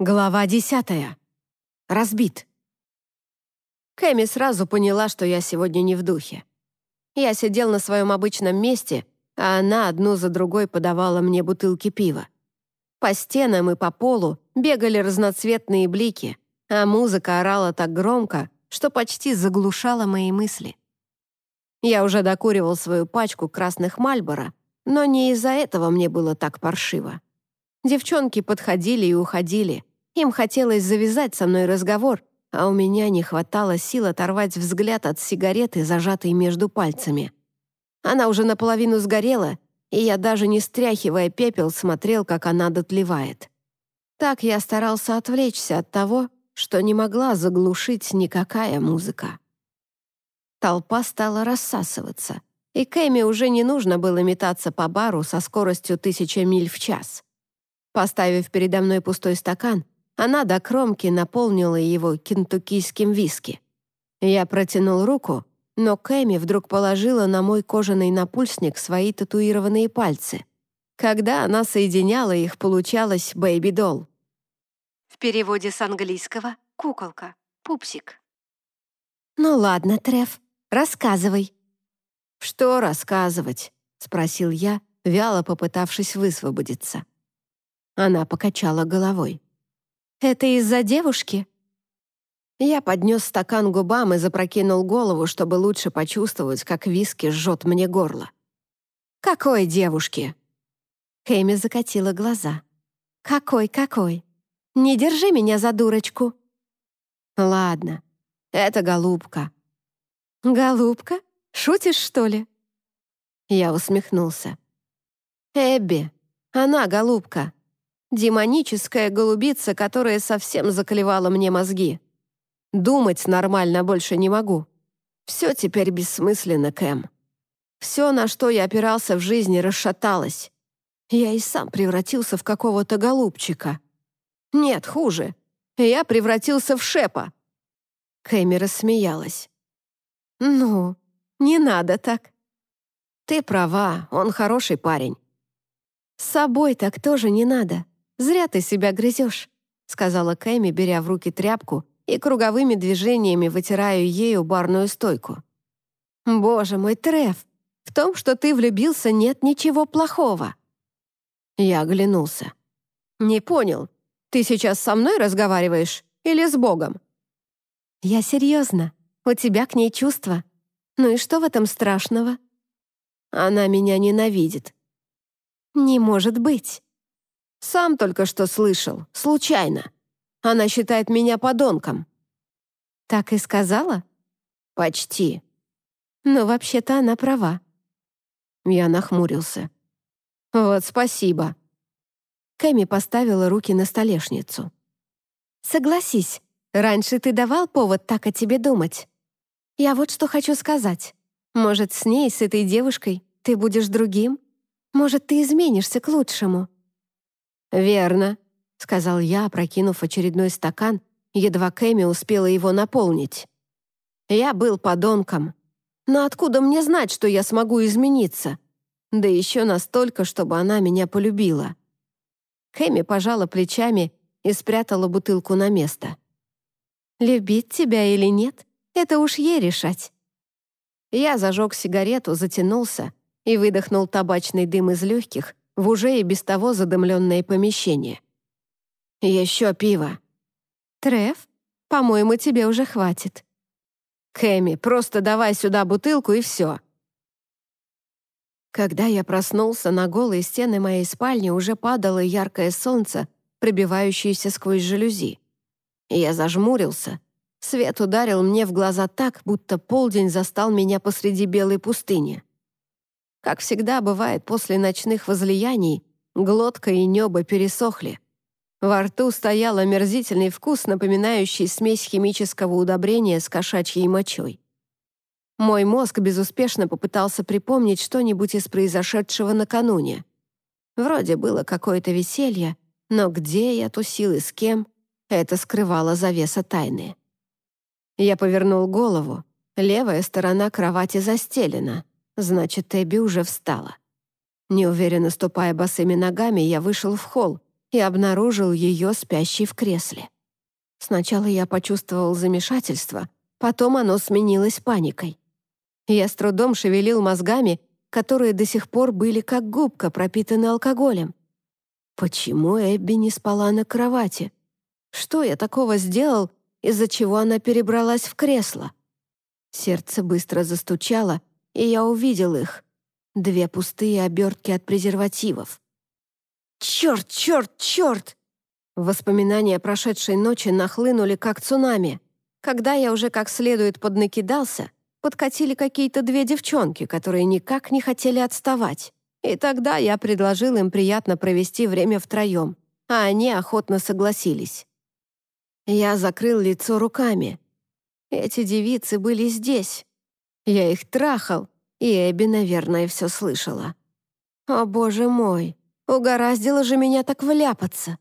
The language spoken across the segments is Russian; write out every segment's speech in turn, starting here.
Глава десятая. Разбит. Кэми сразу поняла, что я сегодня не в духе. Я сидел на своем обычном месте, а она одну за другой подавала мне бутылки пива. По стенам и по полу бегали разноцветные блики, а музыка орала так громко, что почти заглушала мои мысли. Я уже докуривал свою пачку красных Мальборо, но не из-за этого мне было так паршиво. Девчонки подходили и уходили. Им хотелось завязать со мной разговор, а у меня не хватало сил оторвать взгляд от сигареты, зажатой между пальцами. Она уже наполовину сгорела, и я даже не стряхивая пепел смотрел, как она дотлевает. Так я старался отвлечься от того, что не могла заглушить никакая музыка. Толпа стала рассасываться, и Кэми уже не нужно было метаться по бару со скоростью тысяча миль в час. Поставив передо мной пустой стакан, она до кромки наполнила его кентуккийским виски. Я протянул руку, но Кэми вдруг положила на мой кожаный напульсник свои татуированные пальцы. Когда она соединяла их, получалось «baby doll». В переводе с английского «куколка», «пупсик». «Ну ладно, Треф, рассказывай». «Что рассказывать?» — спросил я, вяло попытавшись высвободиться. Она покачала головой. «Это из-за девушки?» Я поднес стакан губам и запрокинул голову, чтобы лучше почувствовать, как виски жжет мне горло. «Какой девушки?» Кэми закатила глаза. «Какой, какой? Не держи меня за дурочку!» «Ладно, это голубка». «Голубка? Шутишь, что ли?» Я усмехнулся. «Эбби, она голубка, Демоническая голубица, которая совсем заколевала мне мозги. Думать нормально больше не могу. Все теперь бессмысленно, Кэм. Все, на что я опирался в жизни, расшаталось. Я и сам превратился в какого-то голубчика. Нет, хуже. Я превратился в шепа. Кэми рассмеялась. «Ну, не надо так». «Ты права, он хороший парень». «С собой так тоже не надо. «Зря ты себя грызешь», — сказала Кэми, беря в руки тряпку и круговыми движениями вытираю ею барную стойку. «Боже мой, Треф, в том, что ты влюбился, нет ничего плохого». Я оглянулся. «Не понял, ты сейчас со мной разговариваешь или с Богом?» «Я серьезно. У тебя к ней чувства. Ну и что в этом страшного?» «Она меня ненавидит». «Не может быть. Сам только что слышал, случайно. Она считает меня подонком». «Так и сказала?» «Почти». «Но вообще-то она права». Я нахмурился. «Вот спасибо». Кэми поставила руки на столешницу. «Согласись, раньше ты давал повод так о тебе думать. Я вот что хочу сказать. Может, с ней, с этой девушкой, ты будешь другим? Может, ты изменишься к лучшему?» «Верно», — сказал я, опрокинув очередной стакан, едва Кэми успела его наполнить. «Я был подонком. Но откуда мне знать, что я смогу измениться? Да еще настолько, чтобы она меня полюбила». Кэми пожала плечами и спрятала бутылку на место. «Любить тебя или нет, это уж ей решать». Я зажег сигарету, затянулся и выдохнул табачный дым из легких, в уже и без того задымленное помещение. «Еще пиво». «Треф, по-моему, тебе уже хватит». «Кэми, просто давай сюда бутылку и все». Когда я проснулся, на голые стены моей спальни уже падало яркое солнце, пробивающееся сквозь жалюзи. Я зажмурился. Свет ударил мне в глаза так, будто полдень застал меня посреди белой пустыни. Как всегда бывает после ночных возлияний, глотка и небо пересохли. Во рту стоял омерзительный вкус, напоминающий смесь химического удобрения с кошачьей мочой. Мой мозг безуспешно попытался припомнить что-нибудь из произошедшего накануне. Вроде было какое-то веселье, но где я тусил и с кем, это скрывало завеса тайны. Я повернул голову. Левая сторона кровати застелена — Значит, Эбби уже встала. Неуверенно ступая босыми ногами, я вышел в холл и обнаружил ее спящей в кресле. Сначала я почувствовал замешательство, потом оно сменилось паникой. Я с трудом шевелил мозгами, которые до сих пор были как губка, пропитаны алкоголем. Почему Эбби не спала на кровати? Что я такого сделал, из-за чего она перебралась в кресло? Сердце быстро застучало, и я увидел их. Две пустые обертки от презервативов. «Черт, черт, черт!» Воспоминания прошедшей ночи нахлынули, как цунами. Когда я уже как следует поднакидался, подкатили какие-то две девчонки, которые никак не хотели отставать. И тогда я предложил им приятно провести время втроем, а они охотно согласились. Я закрыл лицо руками. Эти девицы были здесь. Я их трахал, и Эбби, наверное, все слышала. О, боже мой, угораздило же меня так вляпаться.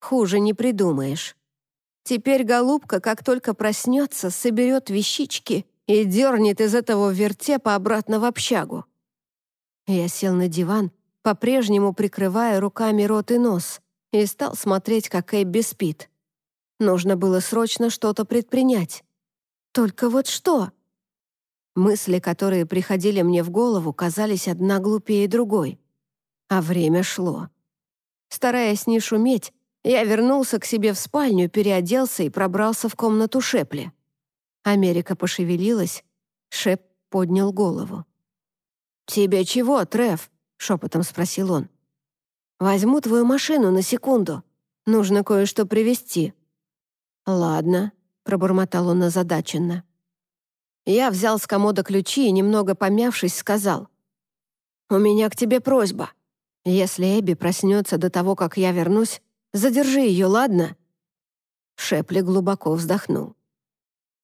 Хуже не придумаешь. Теперь голубка, как только проснется, соберет вещички и дернет из этого вертепа обратно в общагу. Я сел на диван, по-прежнему прикрывая руками рот и нос, и стал смотреть, как Эбби спит. Нужно было срочно что-то предпринять. Только вот что? Мысли, которые приходили мне в голову, казались одна глупее другой. А время шло. Стараясь не шуметь, я вернулся к себе в спальню, переоделся и пробрался в комнату Шепли. Америка пошевелилась, Шеп поднял голову. «Тебе чего, Треф?» — шепотом спросил он. «Возьму твою машину на секунду. Нужно кое-что привезти». «Ладно», — пробормотал он озадаченно. Я взял с комода ключи и, немного помявшись, сказал. «У меня к тебе просьба. Если Эбби проснется до того, как я вернусь, задержи ее, ладно?» Шепли глубоко вздохнул.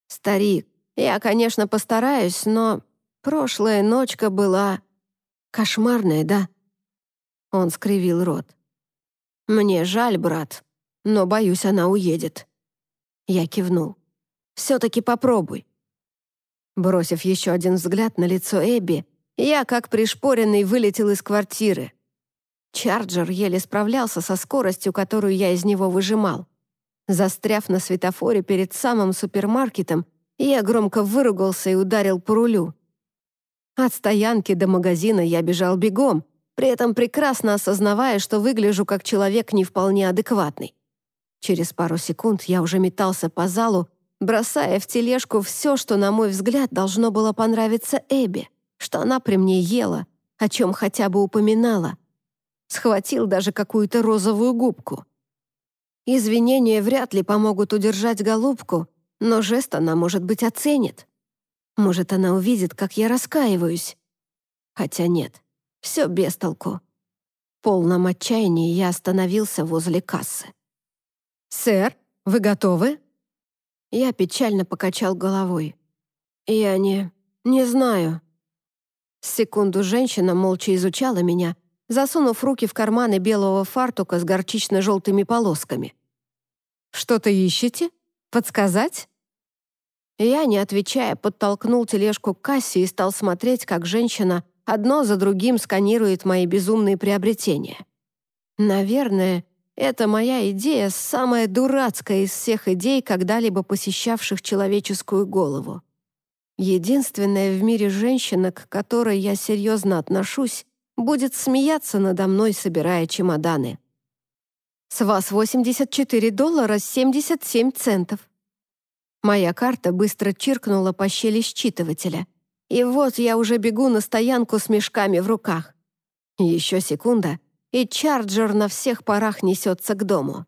«Старик, я, конечно, постараюсь, но Прошлая ночка была кошмарная, да?» Он скривил рот. «Мне жаль, брат, но, боюсь, она уедет». Я кивнул. «Все-таки попробуй». Бросив еще один взгляд на лицо Эбби, я, как пришпоренный, вылетел из квартиры. Чарджер еле справлялся со скоростью, которую я из него выжимал. Застряв на светофоре перед самым супермаркетом, я громко выругался и ударил по рулю. От стоянки до магазина я бежал бегом, при этом прекрасно осознавая, что выгляжу как человек не вполне адекватный. Через пару секунд я уже метался по залу, бросая в тележку все, что, на мой взгляд, должно было понравиться Эбби, что она при мне ела, о чем хотя бы упоминала. Схватил даже какую-то розовую губку. Извинения вряд ли помогут удержать голубку, но жест она, может быть, оценит. Может, она увидит, как я раскаиваюсь. Хотя нет, все без толку. В полном отчаянии я остановился возле кассы. «Сэр, вы готовы?» Я печально покачал головой. «Я не... не знаю». Секунду женщина молча изучала меня, засунув руки в карманы белого фартука с горчично-желтыми полосками. «Что-то ищете? Подсказать?» Я, не отвечая, подтолкнул тележку к кассе и стал смотреть, как женщина одно за другим сканирует мои безумные приобретения. Наверное, это моя идея самая дурацкая из всех идей, когда-либо посещавших человеческую голову. Единственная в мире женщина, к которой я серьезно отношусь, будет смеяться надо мной, собирая чемоданы. «С вас 84 доллара 77 центов», Моя карта быстро чиркнула по щели считывателя. И вот я уже бегу на стоянку с мешками в руках. Еще секунда, и Чарджер на всех парах несется к дому.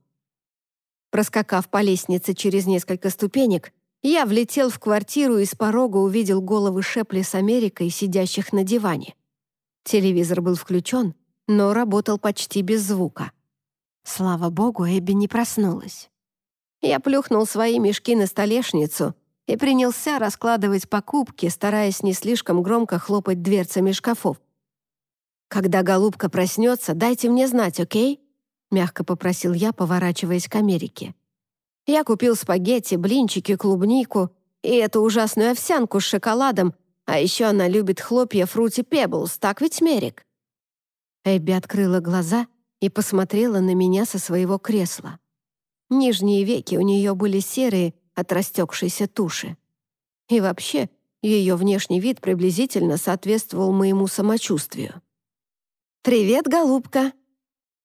Проскакав по лестнице через несколько ступенек, я влетел в квартиру и с порога увидел головы Шепли с Америкой, сидящих на диване. Телевизор был включен, но работал почти без звука. Слава богу, Эбби не проснулась. Я плюхнул свои мешки на столешницу и принялся раскладывать покупки, стараясь не слишком громко хлопать дверцами шкафов. «Когда голубка проснется, дайте мне знать, окей?» — мягко попросил я, поворачиваясь к Америке. Я купил спагетти, блинчики, клубнику и эту ужасную овсянку с шоколадом, а еще она любит хлопья Фрути Пеблс, так ведь, Мерик?» Эбби открыла глаза и посмотрела на меня со своего кресла. Нижние веки у нее были серые от растекшейся туши. И вообще, ее внешний вид приблизительно соответствовал моему самочувствию. «Привет, голубка!»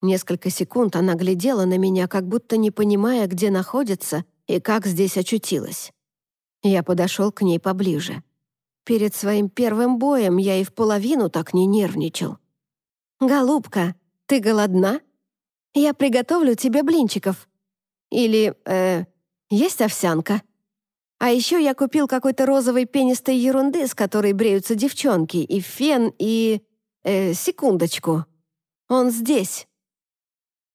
Несколько секунд она глядела на меня, как будто не понимая, где находится и как здесь очутилась. Я подошел к ней поближе. Перед своим первым боем я и в половину так не нервничал. «Голубка, ты голодна? Я приготовлю тебе блинчиков. Или, э, есть овсянка? А еще я купил какой-то розовой пенистой ерунды, с которой бреются девчонки, и фен, и... Э, секундочку. Он здесь».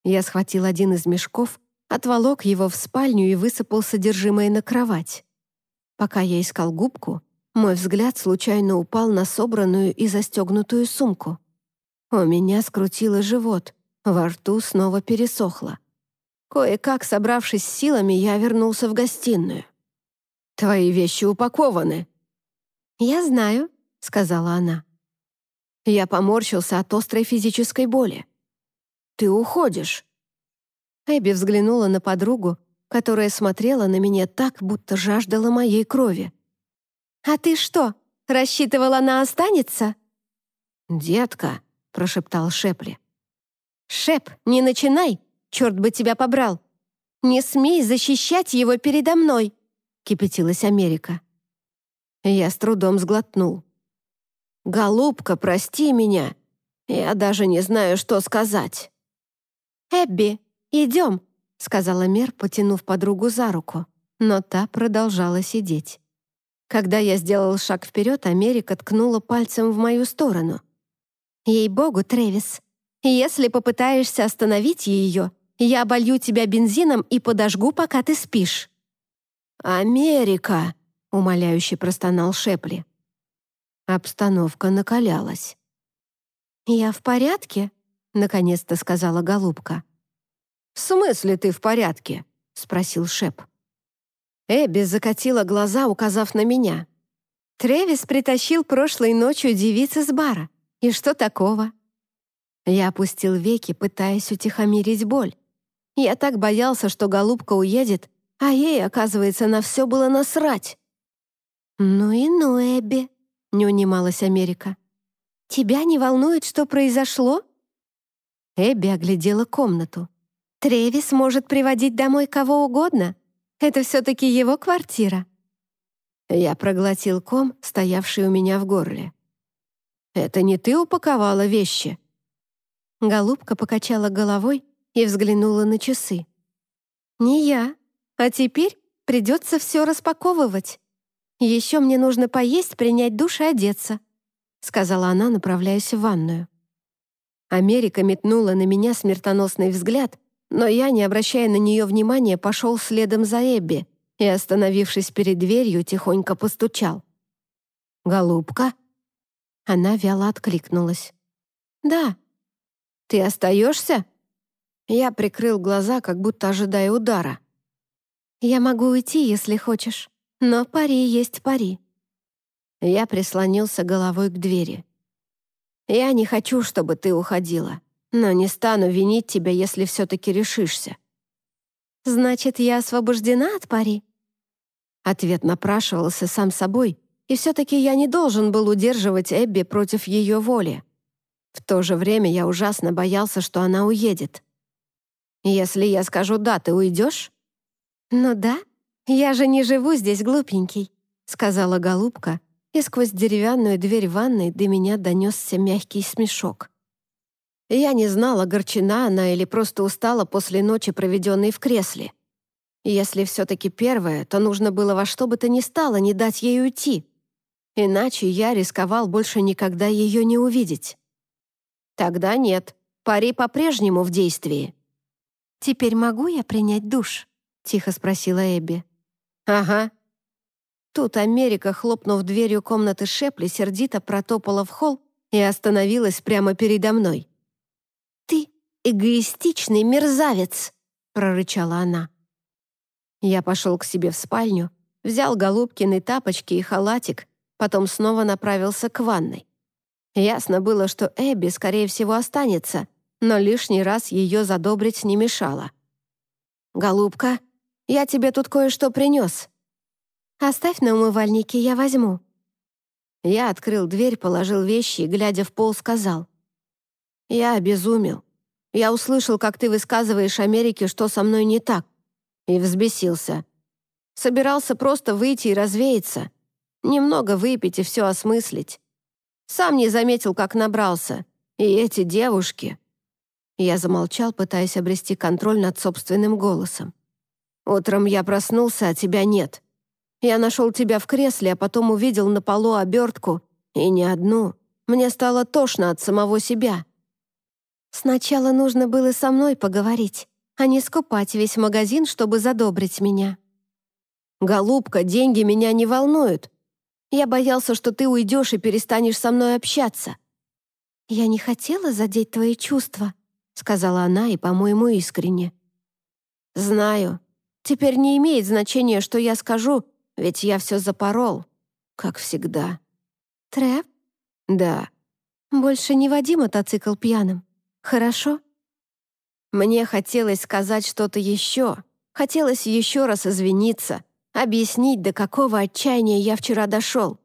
Я схватил один из мешков, отволок его в спальню и высыпал содержимое на кровать. Пока я искал губку, мой взгляд случайно упал на собранную и застегнутую сумку. У меня скрутило живот, во рту снова пересохло. Кое-как, собравшись с силами, я вернулся в гостиную. «Твои вещи упакованы». «Я знаю», — сказала она. Я поморщился от острой физической боли. «Ты уходишь». Эбби взглянула на подругу, которая смотрела на меня так, будто жаждала моей крови. «А ты что, рассчитывала на останется?» «Детка», — прошептал Шепли. «Шеп, не начинай, черт бы тебя побрал! Не смей защищать его передо мной!» — кипятилась Америка. Я с трудом сглотнул. «Голубка, прости меня. Я даже не знаю, что сказать». «Эбби, идем», — сказала Мер, потянув подругу за руку, но та продолжала сидеть. Когда я сделал шаг вперед, Америка ткнула пальцем в мою сторону. «Ей-богу, Трэвис, если попытаешься остановить ее, я оболью тебя бензином и подожгу, пока ты спишь». «Америка!» — умоляюще простонал Шепли. Обстановка накалялась. «Я в порядке?» — наконец-то сказала голубка. «В смысле ты в порядке?» — спросил Шеп. Эбби закатила глаза, указав на меня. «Тревис притащил прошлой ночью девиц из бара. И что такого?» Я опустил веки, пытаясь утихомирить боль. Я так боялся, что голубка уедет, а ей, оказывается, на все было насрать. «Ну и ну, Эбби», не унималась Америка. «Тебя не волнует, что произошло?» Эбби оглядела комнату. «Тревис может приводить домой кого угодно. Это все-таки его квартира». Я проглотил ком, стоявший у меня в горле. «Это не ты упаковала вещи?» Голубка покачала головой и взглянула на часы. «Не я. А теперь придется все распаковывать. «Еще мне нужно поесть, принять душ и одеться», сказала она, направляясь в ванную. Америка метнула на меня смертоносный взгляд, но я, не обращая на нее внимания, пошел следом за Эбби и, остановившись перед дверью, тихонько постучал. «Голубка?» Она вяло откликнулась. «Да». «Ты остаешься?» Я прикрыл глаза, как будто ожидая удара. «Я могу уйти, если хочешь». Но пари есть пари. Я прислонился головой к двери. Я не хочу, чтобы ты уходила, но не стану винить тебя, если все-таки решишься. Значит, я освобождена от пари? Ответ напрашивался сам собой, и все-таки я не должен был удерживать Эбби против ее воли. В то же время я ужасно боялся, что она уедет. «Если я скажу «да», ты уйдешь?» «Ну да», «Я же не живу здесь, глупенький», — сказала голубка, и сквозь деревянную дверь ванной до меня донесся мягкий смешок. Я не знала, огорчена она или просто устала после ночи, проведенной в кресле. Если все-таки первое, то нужно было во что бы то ни стало не дать ей уйти. Иначе я рисковал больше никогда ее не увидеть. Тогда нет, пари по-прежнему в действии. «Теперь могу я принять душ?» — тихо спросила Эбби. «Ага». Тут Америка, хлопнув дверью комнаты Шепли, сердито протопала в холл и остановилась прямо передо мной. «Ты эгоистичный мерзавец!» — прорычала она. Я пошел к себе в спальню, взял Голубкины тапочки и халатик, потом снова направился к ванной. Ясно было, что Эбби, скорее всего, останется, но лишний раз ее задобрить не мешало. «Голубка, я тебе тут кое-что принес». «Оставь на умывальнике, я возьму». Я открыл дверь, положил вещи и, глядя в пол, сказал. «Я обезумел. Я услышал, как ты высказываешь Америке, что со мной не так, и взбесился. Собирался просто выйти и развеяться, немного выпить и все осмыслить. Сам не заметил, как набрался. И эти девушки...» Я замолчал, пытаясь обрести контроль над собственным голосом. «Утром я проснулся, а тебя нет. Я нашел тебя в кресле, а потом увидел на полу обертку, и не одну. Мне стало тошно от самого себя. Сначала нужно было со мной поговорить, а не скупать весь магазин, чтобы задобрить меня. «Голубка, деньги меня не волнуют. Я боялся, что ты уйдешь и перестанешь со мной общаться». «Я не хотела задеть твои чувства», — сказала она и, по-моему, искренне. «Знаю. Теперь не имеет значения, что я скажу, ведь я все запорол, как всегда». «Трев?» «Да». «Больше не води мотоцикл пьяным. Хорошо?» Мне хотелось сказать что-то еще. Хотелось еще раз извиниться, объяснить, до какого отчаяния я вчера дошел.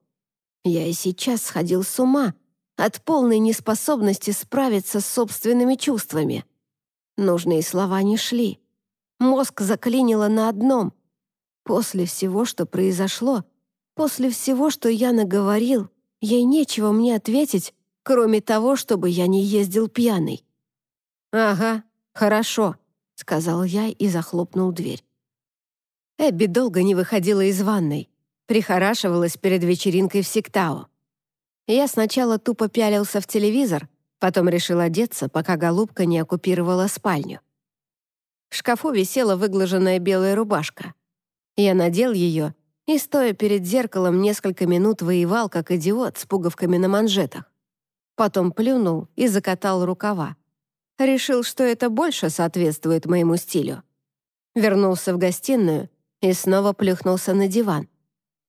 Я и сейчас сходил с ума от полной неспособности справиться с собственными чувствами. Нужные слова не шли. Мозг заклинило на одном. После всего, что произошло, после всего, что я наговорил, ей нечего мне ответить, кроме того, чтобы я не ездил пьяный. «Ага, хорошо», — сказал я и захлопнул дверь. Эбби долго не выходила из ванной, прихорашивалась перед вечеринкой в Сиктау. Я сначала тупо пялился в телевизор, потом решил одеться, пока голубка не оккупировала спальню. В шкафу висела выглаженная белая рубашка. Я надел ее и, стоя перед зеркалом, несколько минут воевал, как идиот, с пуговками на манжетах. Потом плюнул и закатал рукава. Решил, что это больше соответствует моему стилю. Вернулся в гостиную и снова плюхнулся на диван.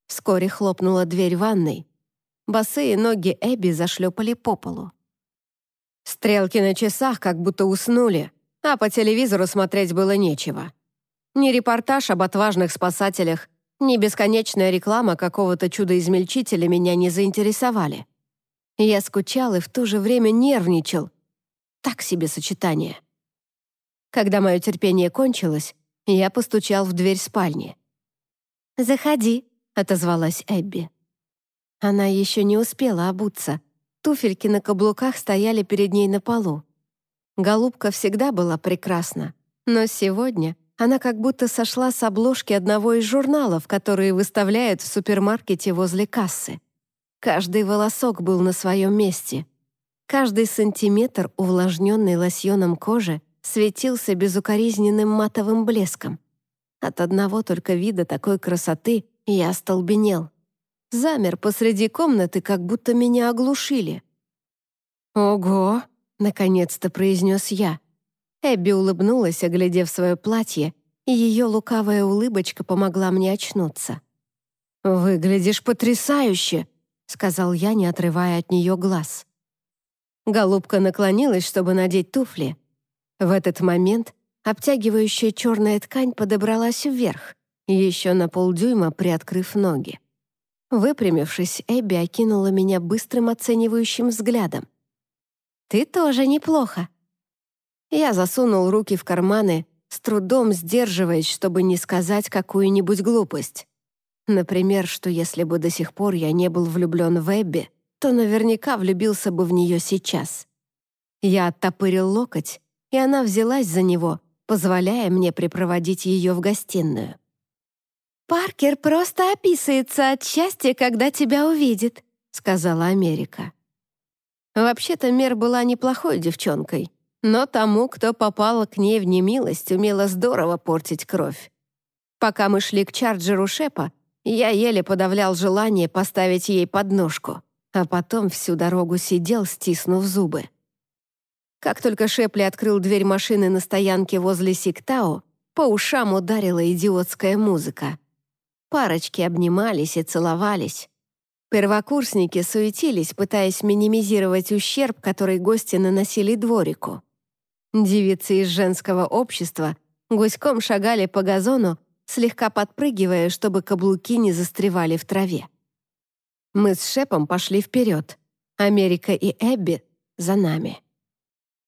Вскоре хлопнула дверь ванной. Босые ноги Эбби зашлепали по полу. Стрелки на часах как будто уснули, а по телевизору смотреть было нечего. Ни репортаж об отважных спасателях, ни бесконечная реклама какого-то чудо-измельчителя меня не заинтересовали. Я скучал и в то же время нервничал, так себе сочетание. Когда мое терпение кончилось, я постучал в дверь спальни. «Заходи», — отозвалась Эбби. Она еще не успела обуться. Туфельки на каблуках стояли перед ней на полу. Голубка всегда была прекрасна, но сегодня она как будто сошла с обложки одного из журналов, которые выставляют в супермаркете возле кассы. Каждый волосок был на своем месте. Каждый сантиметр увлажненной лосьоном кожи светился безукоризненным матовым блеском. От одного только вида такой красоты я остолбенел. Замер посреди комнаты, как будто меня оглушили. «Ого!» — наконец-то произнес я. Эбби улыбнулась, оглядев свое платье, и ее лукавая улыбочка помогла мне очнуться. «Выглядишь потрясающе!» — сказал я, не отрывая от нее глаз. Голубка наклонилась, чтобы надеть туфли. В этот момент обтягивающая черная ткань подобралась вверх, еще на полдюйма приоткрыв ноги. Выпрямившись, Эбби окинула меня быстрым оценивающим взглядом. «Ты тоже неплохо». Я засунул руки в карманы, с трудом сдерживаясь, чтобы не сказать какую-нибудь глупость. Например, что если бы до сих пор я не был влюблен в Эбби, то наверняка влюбился бы в нее сейчас. Я оттопырил локоть, и она взялась за него, позволяя мне припроводить ее в гостиную. «Паркер просто описывается от счастья, когда тебя увидит», — сказала Америка. Вообще-то Мер была неплохой девчонкой, но тому, кто попал к ней в немилость, умела здорово портить кровь. Пока мы шли к Чарджеру Шепа, я еле подавлял желание поставить ей подножку а потом всю дорогу сидел, стиснув зубы. Как только Шепли открыл дверь машины на стоянке возле Сиктау, по ушам ударила идиотская музыка. Парочки обнимались и целовались. Первокурсники суетились, пытаясь минимизировать ущерб, который гости наносили дворику. Девицы из женского общества гуськом шагали по газону, слегка подпрыгивая, чтобы каблуки не застревали в траве. Мы с Шепом пошли вперед, Америка и Эбби за нами.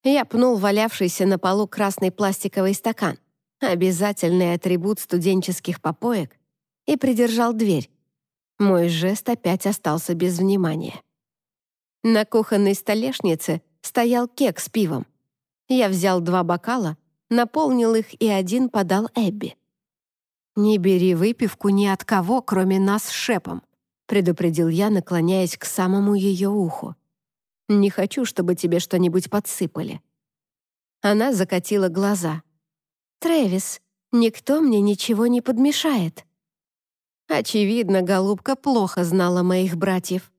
Я пнул валявшийся на полу красный пластиковый стакан, обязательный атрибут студенческих попоек, и придержал дверь. Мой жест опять остался без внимания. На кухонной столешнице стоял кек с пивом. Я взял два бокала, наполнил их и один подал Эбби. «Не бери выпивку ни от кого, кроме нас с Шепом», предупредил я, наклоняясь к самому ее уху. «Не хочу, чтобы тебе что-нибудь подсыпали». Она закатила глаза. «Трэвис, никто мне ничего не подмешает». Очевидно, голубка плохо знала моих братьев.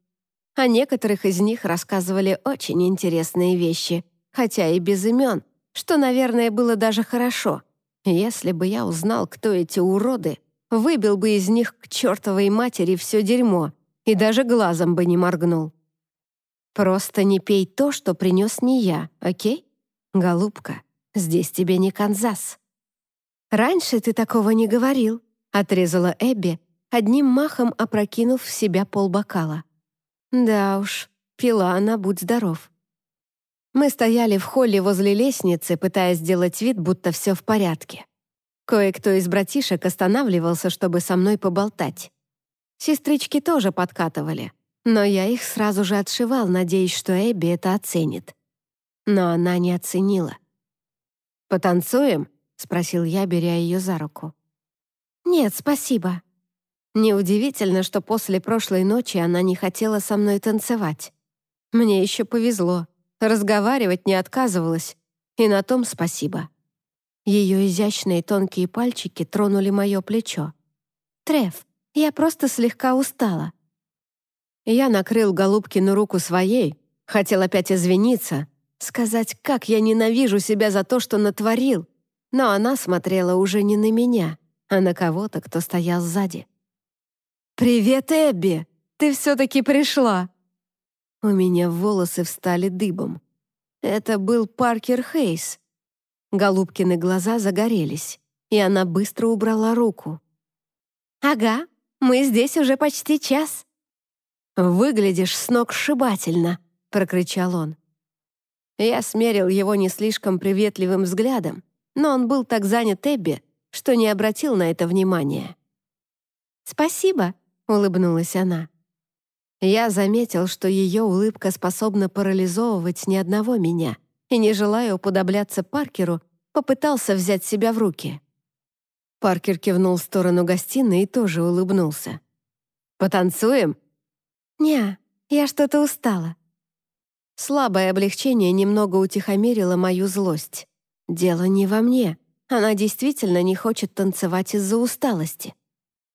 О некоторых из них рассказывали очень интересные вещи, хотя и без имен, что, наверное, было даже хорошо. Если бы я узнал, кто эти уроды, выбил бы из них к чертовой матери все дерьмо и даже глазом бы не моргнул. Просто не пей то, что принес не я, окей? Голубка, здесь тебе не Канзас. Раньше ты такого не говорил, отрезала Эбби, одним махом опрокинув в себя полбокала. Да уж, пила она, будь здоров. Мы стояли в холле возле лестницы, пытаясь сделать вид, будто все в порядке. Кое-кто из братишек останавливался, чтобы со мной поболтать. Сестрички тоже подкатывали, но я их сразу же отшивал, надеясь, что Эбби это оценит. Но она не оценила. «Потанцуем?» — спросил я, беря ее за руку. «Нет, спасибо», Неудивительно, что после прошлой ночи она не хотела со мной танцевать. Мне еще повезло. Разговаривать не отказывалась. И на том спасибо. Ее изящные тонкие пальчики тронули мое плечо. «Треф, я просто слегка устала». Я накрыл Голубкину руку своей, хотел опять извиниться, сказать, как я ненавижу себя за то, что натворил, но она смотрела уже не на меня, а на кого-то, кто стоял сзади. «Привет, Эбби! Ты все-таки пришла!» У меня волосы встали дыбом. Это был Паркер Хейс. Голубкины глаза загорелись, и она быстро убрала руку. «Ага, мы здесь уже почти час». «Выглядишь сногсшибательно», — прокричал он. Я смерил его не слишком приветливым взглядом, но он был так занят Эбби, что не обратил на это внимания. «Спасибо», — улыбнулась она. Я заметил, что ее улыбка способна парализовывать ни одного меня, и, не желая уподобляться Паркеру, попытался взять себя в руки. Паркер кивнул в сторону гостиной и тоже улыбнулся. «Потанцуем?» «Не, я что-то устала». Слабое облегчение немного утихомирило мою злость. Дело не во мне. Она действительно не хочет танцевать из-за усталости.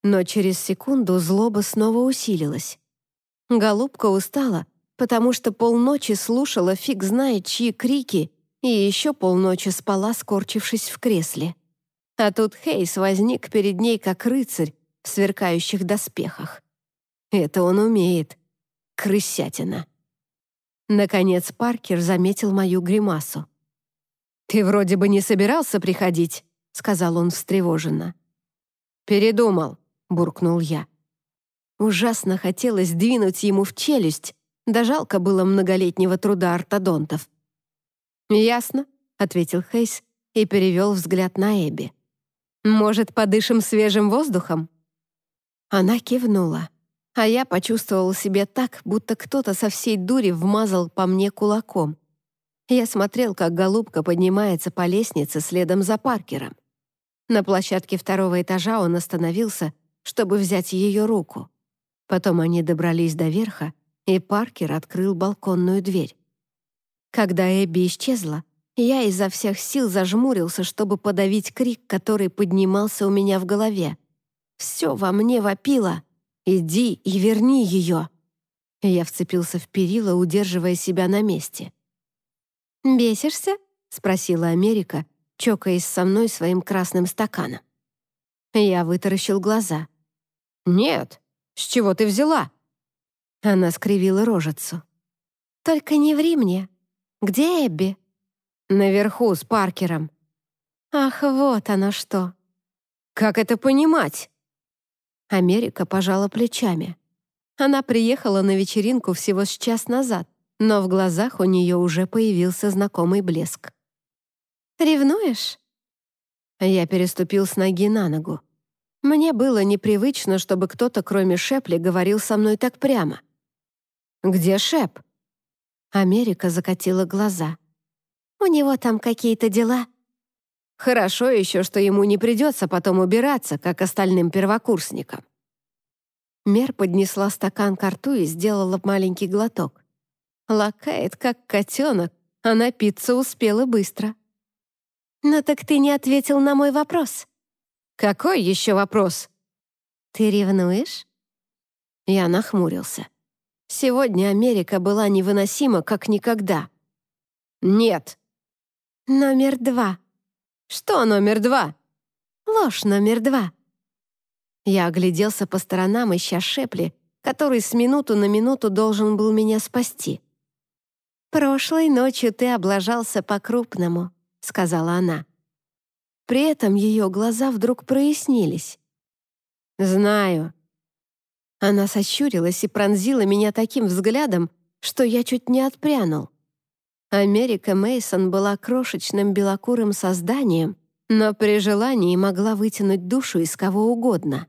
Но через секунду злоба снова усилилась. Голубка устала, потому что полночи слушала фиг знает чьи крики и еще полночи спала, скорчившись в кресле. А тут Хейс возник перед ней как рыцарь в сверкающих доспехах. Это он умеет. Крысятина. Наконец Паркер заметил мою гримасу. «Ты вроде бы не собирался приходить», — сказал он встревоженно. «Передумал», — буркнул я. Ужасно хотелось двинуть ему в челюсть, да жалко было многолетнего труда ортодонтов. «Ясно», — ответил Хейс и перевел взгляд на Эбби. «Может, подышим свежим воздухом?» Она кивнула, а я почувствовал себя так, будто кто-то со всей дури вмазал по мне кулаком. Я смотрел, как голубка поднимается по лестнице следом за Паркером. На площадке второго этажа он остановился чтобы взять ее руку. Потом они добрались до верха, и Паркер открыл балконную дверь. Когда Эбби исчезла, я изо всех сил зажмурился, чтобы подавить крик, который поднимался у меня в голове. Все во мне вопило. «Иди и верни ее!» Я вцепился в перила, удерживая себя на месте. «Бесишься?» — спросила Америка, чокаясь со мной своим красным стаканом. Я вытаращил глаза. «Нет, с чего ты взяла?» Она скривила рожицу. «Только не ври мне. Где Эбби?» Наверху, с Паркером». «Ах, вот оно что!» «Как это понимать?» Америка пожала плечами. Она приехала на вечеринку всего с час назад, но в глазах у нее уже появился знакомый блеск. «Ревнуешь?» Я переступил с ноги на ногу. Мне было непривычно, чтобы кто-то, кроме Шепли, говорил со мной так прямо. «Где Шеп?» Америка закатила глаза. «У него там какие-то дела». «Хорошо еще, что ему не придется потом убираться, как остальным первокурсникам». Мер поднесла стакан к рту и сделала маленький глоток. Лакает, как котенок, а напиться успела быстро. «Ну так ты не ответил на мой вопрос». «Какой еще вопрос?» «Ты ревнуешь?» Я нахмурился. Сегодня Америка была невыносима, как никогда. «Нет». «Номер два». «Что номер два?» «Ложь номер два». Я огляделся по сторонам, ища Шепли, который с минуту на минуту должен был меня спасти. «Прошлой ночью ты облажался по-крупному», — сказала она. При этом ее глаза вдруг прояснились. «Знаю». Она сощурилась и пронзила меня таким взглядом, что я чуть не отпрянул. Америка Мейсон была крошечным белокурым созданием, но при желании могла вытянуть душу из кого угодно.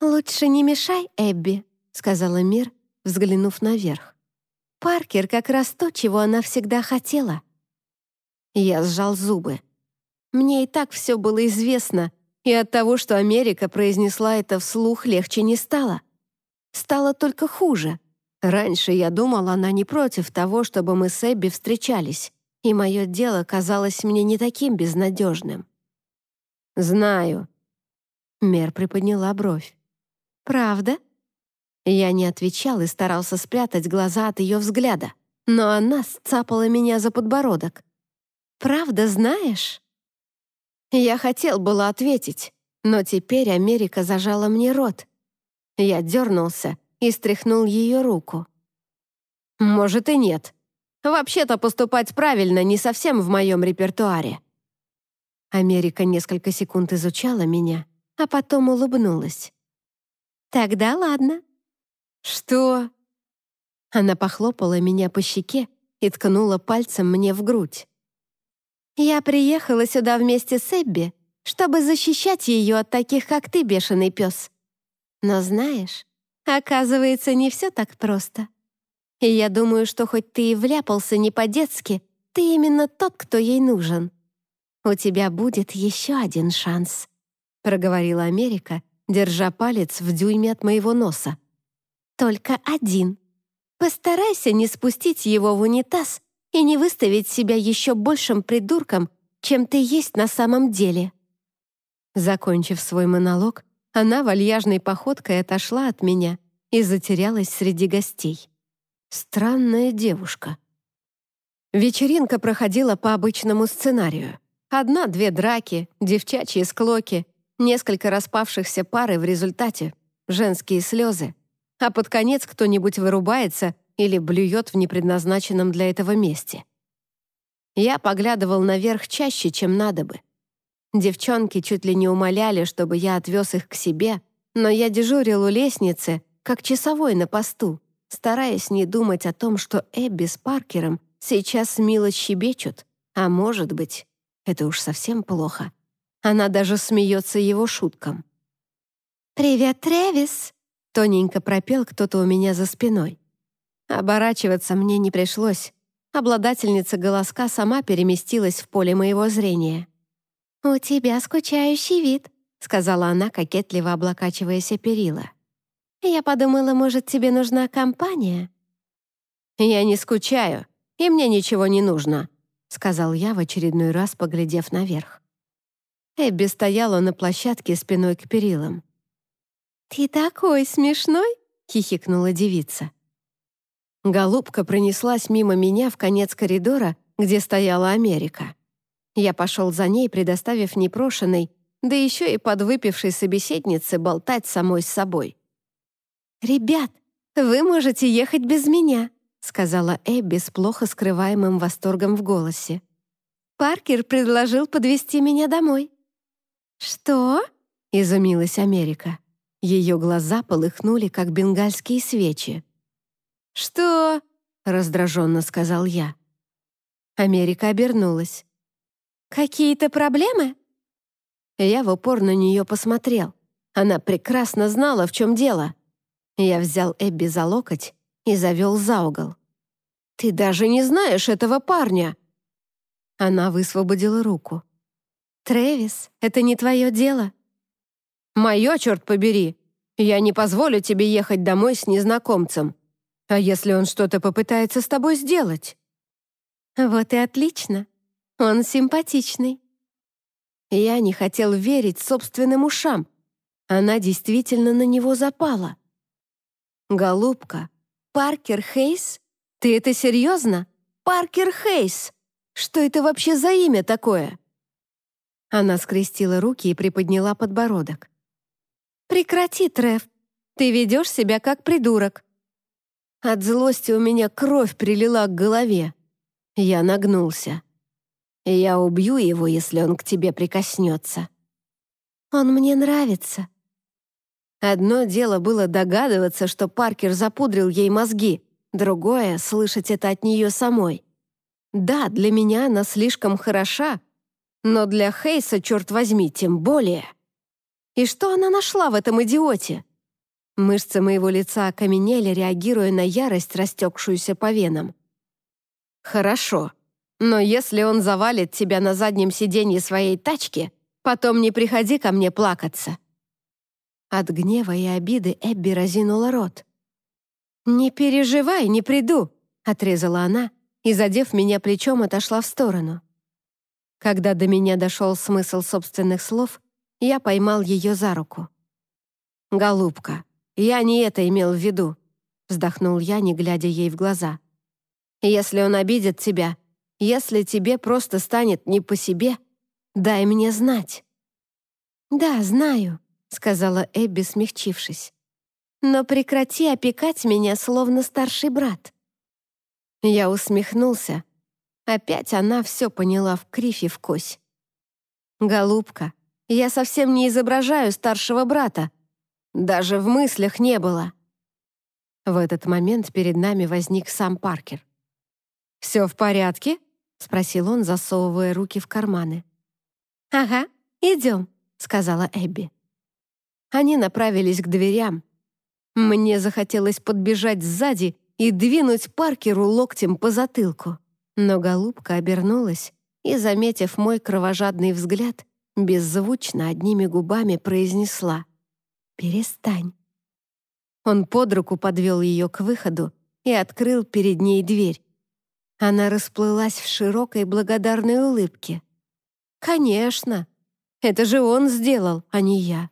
«Лучше не мешай, Эбби», — сказала Мир, взглянув наверх. «Паркер как раз то, чего она всегда хотела». Я сжал зубы. Мне и так все было известно, и от того, что Америка произнесла это вслух, легче не стало. Стало только хуже. Раньше я думала, она не против того, чтобы мы с Эбби встречались, и мое дело казалось мне не таким безнадежным. «Знаю». Мер приподняла бровь. «Правда?» Я не отвечал и старался спрятать глаза от ее взгляда, но она сцапала меня за подбородок. Правда знаешь?» Я хотел было ответить, но теперь Америка зажала мне рот. Я дернулся и стряхнул ее руку. «Может и нет. Вообще-то поступать правильно не совсем в моем репертуаре». Америка несколько секунд изучала меня, а потом улыбнулась. «Тогда ладно». «Что?» Она похлопала меня по щеке и ткнула пальцем мне в грудь. Я приехала сюда вместе с Эбби, чтобы защищать ее от таких, как ты, бешеный пес. Но знаешь, оказывается, не все так просто. И я думаю, что хоть ты и вляпался не по-детски, ты именно тот, кто ей нужен. У тебя будет еще один шанс», — проговорила Америка, держа палец в дюйме от моего носа. «Только один. Постарайся не спустить его в унитаз и не выставить себя еще большим придурком, чем ты есть на самом деле». Закончив свой монолог, она вальяжной походкой отошла от меня и затерялась среди гостей. Странная девушка. Вечеринка проходила по обычному сценарию. Одна-две драки, девчачьи склоки, несколько распавшихся пар и в результате женские слезы. А под конец кто-нибудь вырубается или блюет в непредназначенном для этого месте. Я поглядывал наверх чаще, чем надо бы. Девчонки чуть ли не умоляли, чтобы я отвез их к себе, но я дежурил у лестницы, как часовой на посту, стараясь не думать о том, что Эбби с Паркером сейчас мило щебечут, а может быть, это уж совсем плохо. Она даже смеется его шуткам. «Привет, Трэвис!» — тоненько пропел кто-то у меня за спиной. Оборачиваться мне не пришлось. Обладательница голоска сама переместилась в поле моего зрения. «У тебя скучающий вид», — сказала она, кокетливо облокачиваясь о перила. «Я подумала, может, тебе нужна компания?» «Я не скучаю, и мне ничего не нужно», — сказал я в очередной раз, поглядев наверх. Эбби стояла на площадке спиной к перилам. «Ты такой смешной!» — хихикнула девица. Голубка пронеслась мимо меня в конец коридора, где стояла Америка. Я пошел за ней, предоставив непрошенной, да еще и подвыпившей собеседнице болтать самой с собой. «Ребят, вы можете ехать без меня», сказала Эбби с плохо скрываемым восторгом в голосе. Паркер предложил подвести меня домой». «Что?» — изумилась Америка. Ее глаза полыхнули, как бенгальские свечи. «Что?» — раздраженно сказал я. Америка обернулась. «Какие-то проблемы?» Я в упор на нее посмотрел. Она прекрасно знала, в чем дело. Я взял Эбби за локоть и завел за угол. «Ты даже не знаешь этого парня!» Она высвободила руку. «Трэвис, это не твое дело». «Мое, черт побери! Я не позволю тебе ехать домой с незнакомцем. А если он что-то попытается с тобой сделать?» «Вот и отлично. Он симпатичный». Я не хотел верить собственным ушам. Она действительно на него запала. «Голубка, Паркер Хейс? Ты это серьезно? Паркер Хейс! Что это вообще за имя такое?» Она скрестила руки и приподняла подбородок. «Прекрати, Треф. Ты ведешь себя как придурок». От злости у меня кровь прилила к голове. Я нагнулся. Я убью его, если он к тебе прикоснется. Он мне нравится. Одно дело было догадываться, что Паркер запудрил ей мозги, другое — слышать это от нее самой. Да, для меня она слишком хороша, но для Хейса, черт возьми, тем более. И что она нашла в этом идиоте? Мышцы моего лица окаменели, реагируя на ярость, растекшуюся по венам. «Хорошо», но если он завалит тебя на заднем сиденье своей тачки, потом не приходи ко мне плакаться». От гнева и обиды Эбби разинула рот. «Не переживай, не приду», — отрезала она и, задев меня плечом, отошла в сторону. Когда до меня дошел смысл собственных слов, я поймал ее за руку. «Голубка, я не это имел в виду», — вздохнул я, не глядя ей в глаза. «Если он обидит тебя, если тебе просто станет не по себе, дай мне знать». «Да, знаю», — сказала Эбби, смягчившись. «Но прекрати опекать меня, словно старший брат». Я усмехнулся. Опять она все поняла в кривь и в кось. «Голубка, я совсем не изображаю старшего брата. Даже в мыслях не было». В этот момент перед нами возник сам Паркер. «Все в порядке?» — спросил он, засовывая руки в карманы. «Ага, идем», — сказала Эбби. Они направились к дверям. Мне захотелось подбежать сзади и двинуть Паркеру локтем по затылку. Но голубка обернулась и, заметив мой кровожадный взгляд, беззвучно одними губами произнесла «Перестань». Он под руку подвел ее к выходу и открыл перед ней дверь. Она расплылась в широкой благодарной улыбке. «Конечно! Это же он сделал, а не я!»